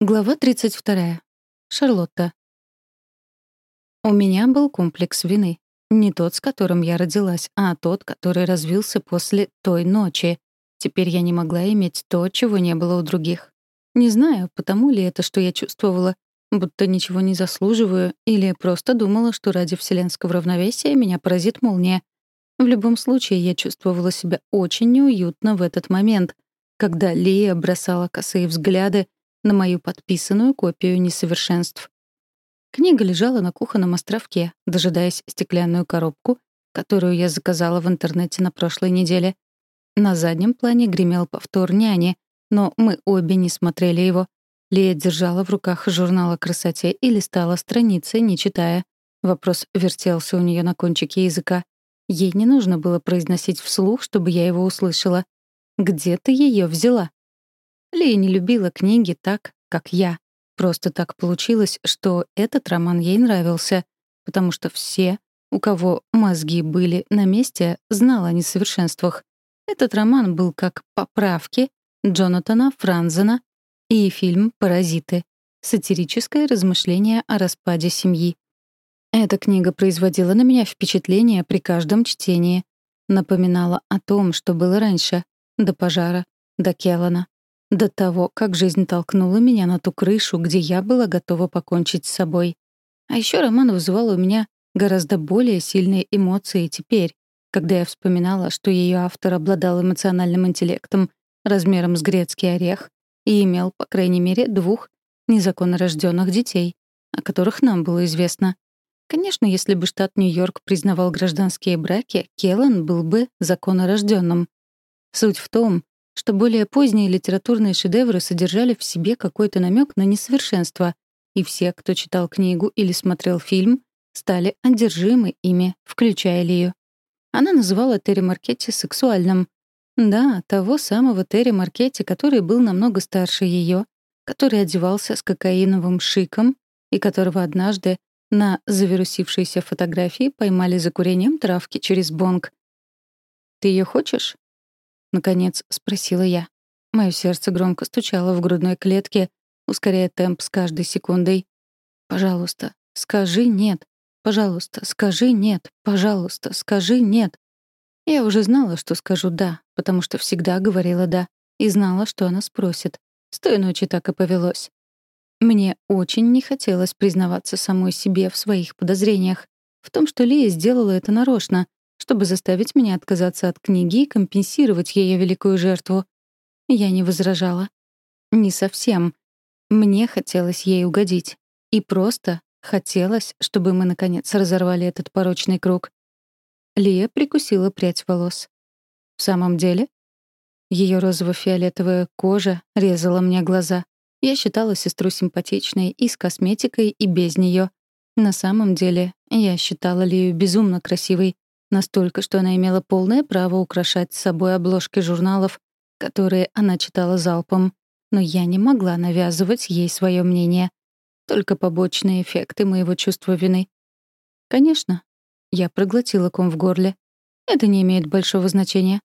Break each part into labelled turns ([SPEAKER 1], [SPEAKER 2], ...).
[SPEAKER 1] Глава 32. Шарлотта. У меня был комплекс вины. Не тот, с которым я родилась, а тот, который развился после той ночи. Теперь я не могла иметь то, чего не было у других. Не знаю, потому ли это, что я чувствовала, будто ничего не заслуживаю, или просто думала, что ради вселенского равновесия меня поразит молния. В любом случае, я чувствовала себя очень неуютно в этот момент, когда Лия бросала косые взгляды на мою подписанную копию несовершенств. Книга лежала на кухонном островке, дожидаясь стеклянную коробку, которую я заказала в интернете на прошлой неделе. На заднем плане гремел повтор няни, но мы обе не смотрели его. Лия держала в руках журнал о красоте и листала страницы, не читая. Вопрос вертелся у нее на кончике языка. Ей не нужно было произносить вслух, чтобы я его услышала. «Где ты ее взяла?» Лия не любила книги так, как я. Просто так получилось, что этот роман ей нравился, потому что все, у кого мозги были на месте, знал о несовершенствах. Этот роман был как поправки Джонатана Франзена и фильм «Паразиты» — сатирическое размышление о распаде семьи. Эта книга производила на меня впечатление при каждом чтении. Напоминала о том, что было раньше, до пожара, до Келлана, до того, как жизнь толкнула меня на ту крышу, где я была готова покончить с собой. А еще роман вызывал у меня гораздо более сильные эмоции теперь, когда я вспоминала, что ее автор обладал эмоциональным интеллектом размером с грецкий орех и имел, по крайней мере, двух незаконно рожденных детей, о которых нам было известно. Конечно, если бы штат Нью-Йорк признавал гражданские браки, Келлан был бы законорожденным. Суть в том, что более поздние литературные шедевры содержали в себе какой-то намек на несовершенство, и все, кто читал книгу или смотрел фильм, стали одержимы ими, включая Лию. Она называла Терри Маркетти сексуальным. Да, того самого Терри Маркетти, который был намного старше ее, который одевался с кокаиновым шиком и которого однажды на завирусившейся фотографии поймали за курением травки через бонг. «Ты ее хочешь?» Наконец спросила я. Мое сердце громко стучало в грудной клетке, ускоряя темп с каждой секундой. «Пожалуйста, скажи нет. Пожалуйста, скажи нет. Пожалуйста, скажи нет». Я уже знала, что скажу «да», потому что всегда говорила «да», и знала, что она спросит. С той ночи так и повелось. Мне очень не хотелось признаваться самой себе в своих подозрениях, в том, что Лия сделала это нарочно, чтобы заставить меня отказаться от книги и компенсировать ее великую жертву. Я не возражала. Не совсем. Мне хотелось ей угодить. И просто хотелось, чтобы мы, наконец, разорвали этот порочный круг. Лия прикусила прядь волос. В самом деле? Ее розово-фиолетовая кожа резала мне глаза. Я считала сестру симпатичной и с косметикой, и без нее. На самом деле, я считала Лию безумно красивой, Настолько, что она имела полное право украшать с собой обложки журналов, которые она читала залпом. Но я не могла навязывать ей свое мнение. Только побочные эффекты моего чувства вины. Конечно, я проглотила ком в горле. Это не имеет большого значения.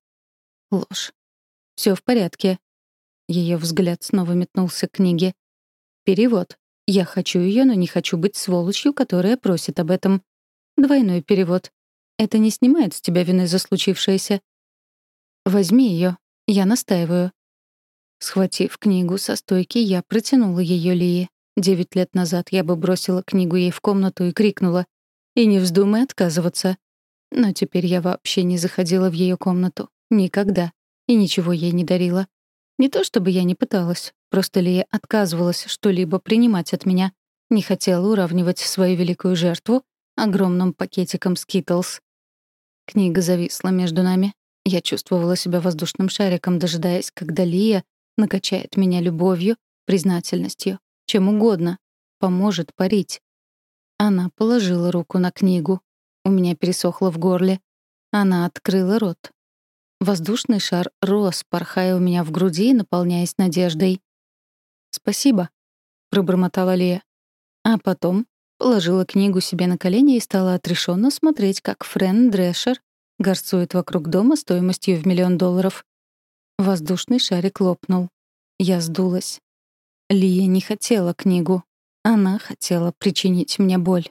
[SPEAKER 1] Ложь. Все в порядке. Ее взгляд снова метнулся к книге. Перевод. Я хочу ее, но не хочу быть сволочью, которая просит об этом. Двойной перевод. Это не снимает с тебя вины за случившееся. Возьми ее, я настаиваю. Схватив книгу со стойки, я протянула ее Лии. Девять лет назад я бы бросила книгу ей в комнату и крикнула «И не вздумай отказываться». Но теперь я вообще не заходила в ее комнату. Никогда. И ничего ей не дарила. Не то чтобы я не пыталась, просто Лия отказывалась что-либо принимать от меня. Не хотела уравнивать свою великую жертву огромным пакетиком Skittles. Книга зависла между нами. Я чувствовала себя воздушным шариком, дожидаясь, когда Лия накачает меня любовью, признательностью, чем угодно, поможет парить. Она положила руку на книгу. У меня пересохло в горле. Она открыла рот. Воздушный шар рос, порхая у меня в груди, наполняясь надеждой. «Спасибо», — пробормотала Лия. А потом Положила книгу себе на колени и стала отрешенно смотреть, как Френ Дрэшер горцует вокруг дома стоимостью в миллион долларов. Воздушный шарик лопнул. Я сдулась. Лия не хотела книгу. Она хотела причинить мне боль.